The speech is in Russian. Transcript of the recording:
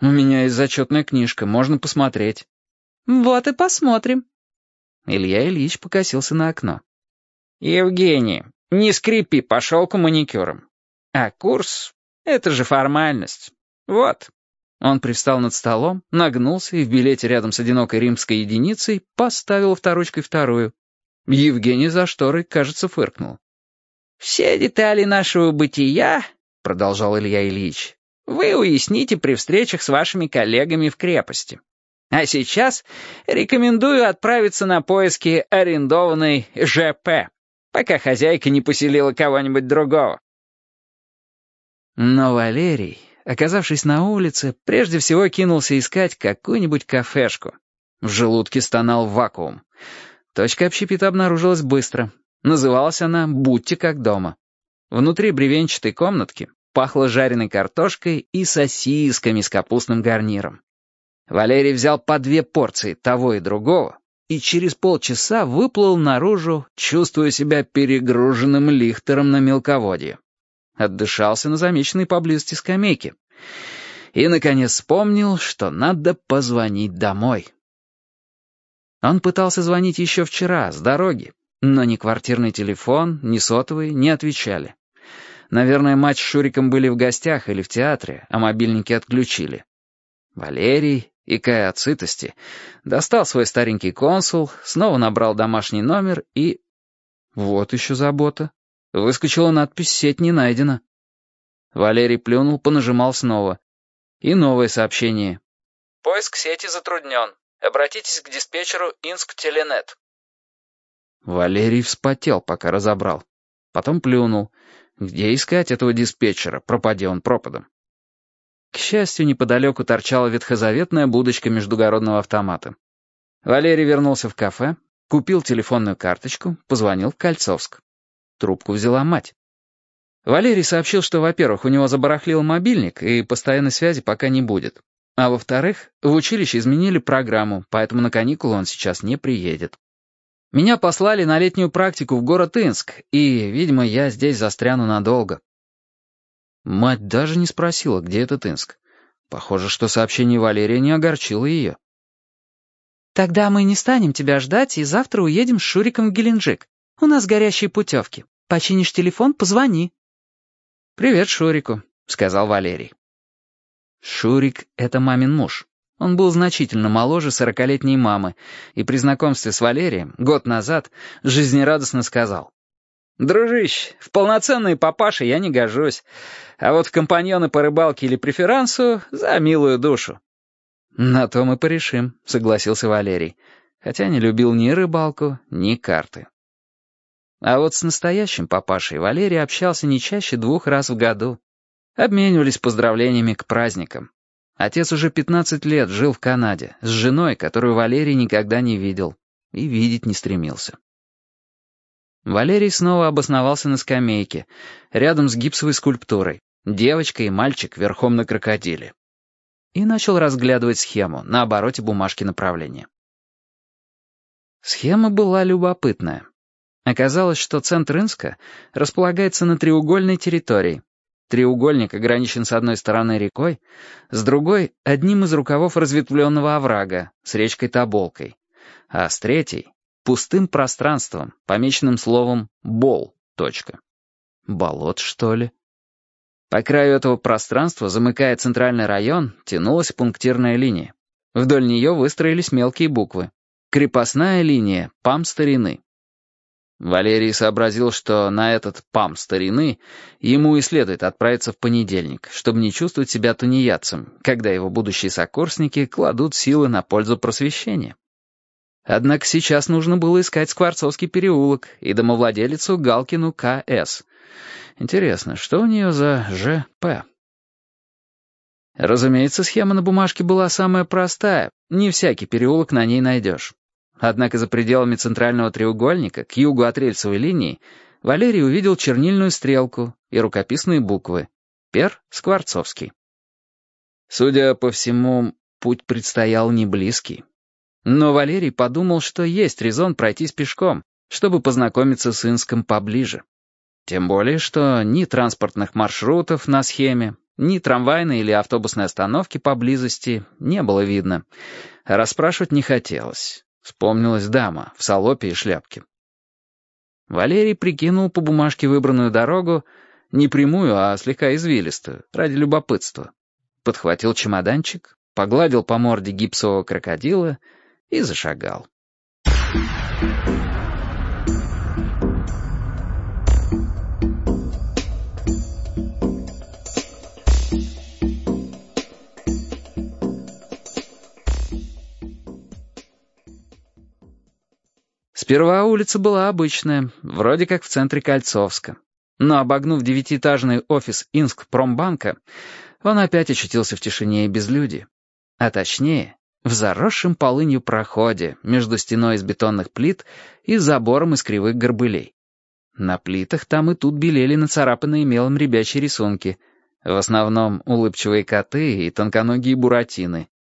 «У меня есть зачетная книжка, можно посмотреть». «Вот и посмотрим». Илья Ильич покосился на окно. «Евгений, не скрипи по шелку маникюром. А курс — это же формальность. Вот». Он привстал над столом, нагнулся и в билете рядом с одинокой римской единицей поставил вторучкой вторую. Евгений за шторой, кажется, фыркнул. «Все детали нашего бытия», — продолжал Илья Ильич, «вы уясните при встречах с вашими коллегами в крепости. А сейчас рекомендую отправиться на поиски арендованной ЖП, пока хозяйка не поселила кого-нибудь другого». Но Валерий, оказавшись на улице, прежде всего кинулся искать какую-нибудь кафешку. В желудке стонал вакуум. Точка общепита обнаружилась быстро. Называлась она «Будьте как дома». Внутри бревенчатой комнатки пахло жареной картошкой и сосисками с капустным гарниром. Валерий взял по две порции того и другого и через полчаса выплыл наружу, чувствуя себя перегруженным лихтером на мелководье. Отдышался на замеченной поблизости скамейке. И, наконец, вспомнил, что надо позвонить домой. Он пытался звонить еще вчера, с дороги, но ни квартирный телефон, ни сотовый не отвечали. Наверное, мать с Шуриком были в гостях или в театре, а мобильники отключили. Валерий, икая от сытости, достал свой старенький консул, снова набрал домашний номер и... Вот еще забота. Выскочила надпись «Сеть не найдена». Валерий плюнул, понажимал снова. И новое сообщение. «Поиск сети затруднен. Обратитесь к диспетчеру Инск Теленет». Валерий вспотел, пока разобрал. Потом плюнул. Где искать этого диспетчера, пропади он пропадом. К счастью, неподалеку торчала ветхозаветная будочка междугородного автомата. Валерий вернулся в кафе, купил телефонную карточку, позвонил в Кольцовск. Трубку взяла мать. Валерий сообщил, что, во-первых, у него забарахлил мобильник, и постоянной связи пока не будет. А во-вторых, в училище изменили программу, поэтому на каникулы он сейчас не приедет. Меня послали на летнюю практику в город Инск, и, видимо, я здесь застряну надолго. Мать даже не спросила, где этот Инск. Похоже, что сообщение Валерия не огорчило ее. «Тогда мы не станем тебя ждать, и завтра уедем с Шуриком в Геленджик. У нас горящие путевки. Починишь телефон, позвони». «Привет Шурику», — сказал Валерий. Шурик — это мамин муж. Он был значительно моложе сорокалетней мамы, и при знакомстве с Валерием год назад жизнерадостно сказал. «Дружище, в полноценные папаши я не гожусь, а вот в компаньоны по рыбалке или преферансу за милую душу». «На то мы порешим», — согласился Валерий, хотя не любил ни рыбалку, ни карты. А вот с настоящим папашей Валерий общался не чаще двух раз в году. Обменивались поздравлениями к праздникам. Отец уже 15 лет жил в Канаде, с женой, которую Валерий никогда не видел и видеть не стремился. Валерий снова обосновался на скамейке, рядом с гипсовой скульптурой, девочка и мальчик верхом на крокодиле. И начал разглядывать схему на обороте бумажки направления. Схема была любопытная. Оказалось, что центр Инска располагается на треугольной территории, Треугольник ограничен с одной стороны рекой, с другой — одним из рукавов разветвленного оврага с речкой Тоболкой, а с третьей — пустым пространством, помеченным словом «бол». Точка. Болот, что ли? По краю этого пространства, замыкая центральный район, тянулась пунктирная линия. Вдоль нее выстроились мелкие буквы. Крепостная линия, пам старины. Валерий сообразил, что на этот пам старины ему и следует отправиться в понедельник, чтобы не чувствовать себя тунеядцем, когда его будущие сокурсники кладут силы на пользу просвещения. Однако сейчас нужно было искать Скворцовский переулок и домовладелицу Галкину К.С. Интересно, что у нее за Ж.П.? Разумеется, схема на бумажке была самая простая, не всякий переулок на ней найдешь. Однако за пределами центрального треугольника, к югу от рельсовой линии, Валерий увидел чернильную стрелку и рукописные буквы «Пер Скворцовский». Судя по всему, путь предстоял не близкий. Но Валерий подумал, что есть резон пройтись пешком, чтобы познакомиться с Инском поближе. Тем более, что ни транспортных маршрутов на схеме, Ни трамвайной или автобусной остановки поблизости не было видно. Расспрашивать не хотелось. Вспомнилась дама в салопе и шляпке. Валерий прикинул по бумажке выбранную дорогу, не прямую, а слегка извилистую, ради любопытства. Подхватил чемоданчик, погладил по морде гипсового крокодила и зашагал. Сперва улица была обычная, вроде как в центре Кольцовска. Но обогнув девятиэтажный офис Инск-Промбанка, он опять очутился в тишине и безлюдии. А точнее, в заросшем полынью проходе между стеной из бетонных плит и забором из кривых горбылей. На плитах там и тут белели нацарапанные мелом ребячьи рисунки, в основном улыбчивые коты и тонконогие буратины,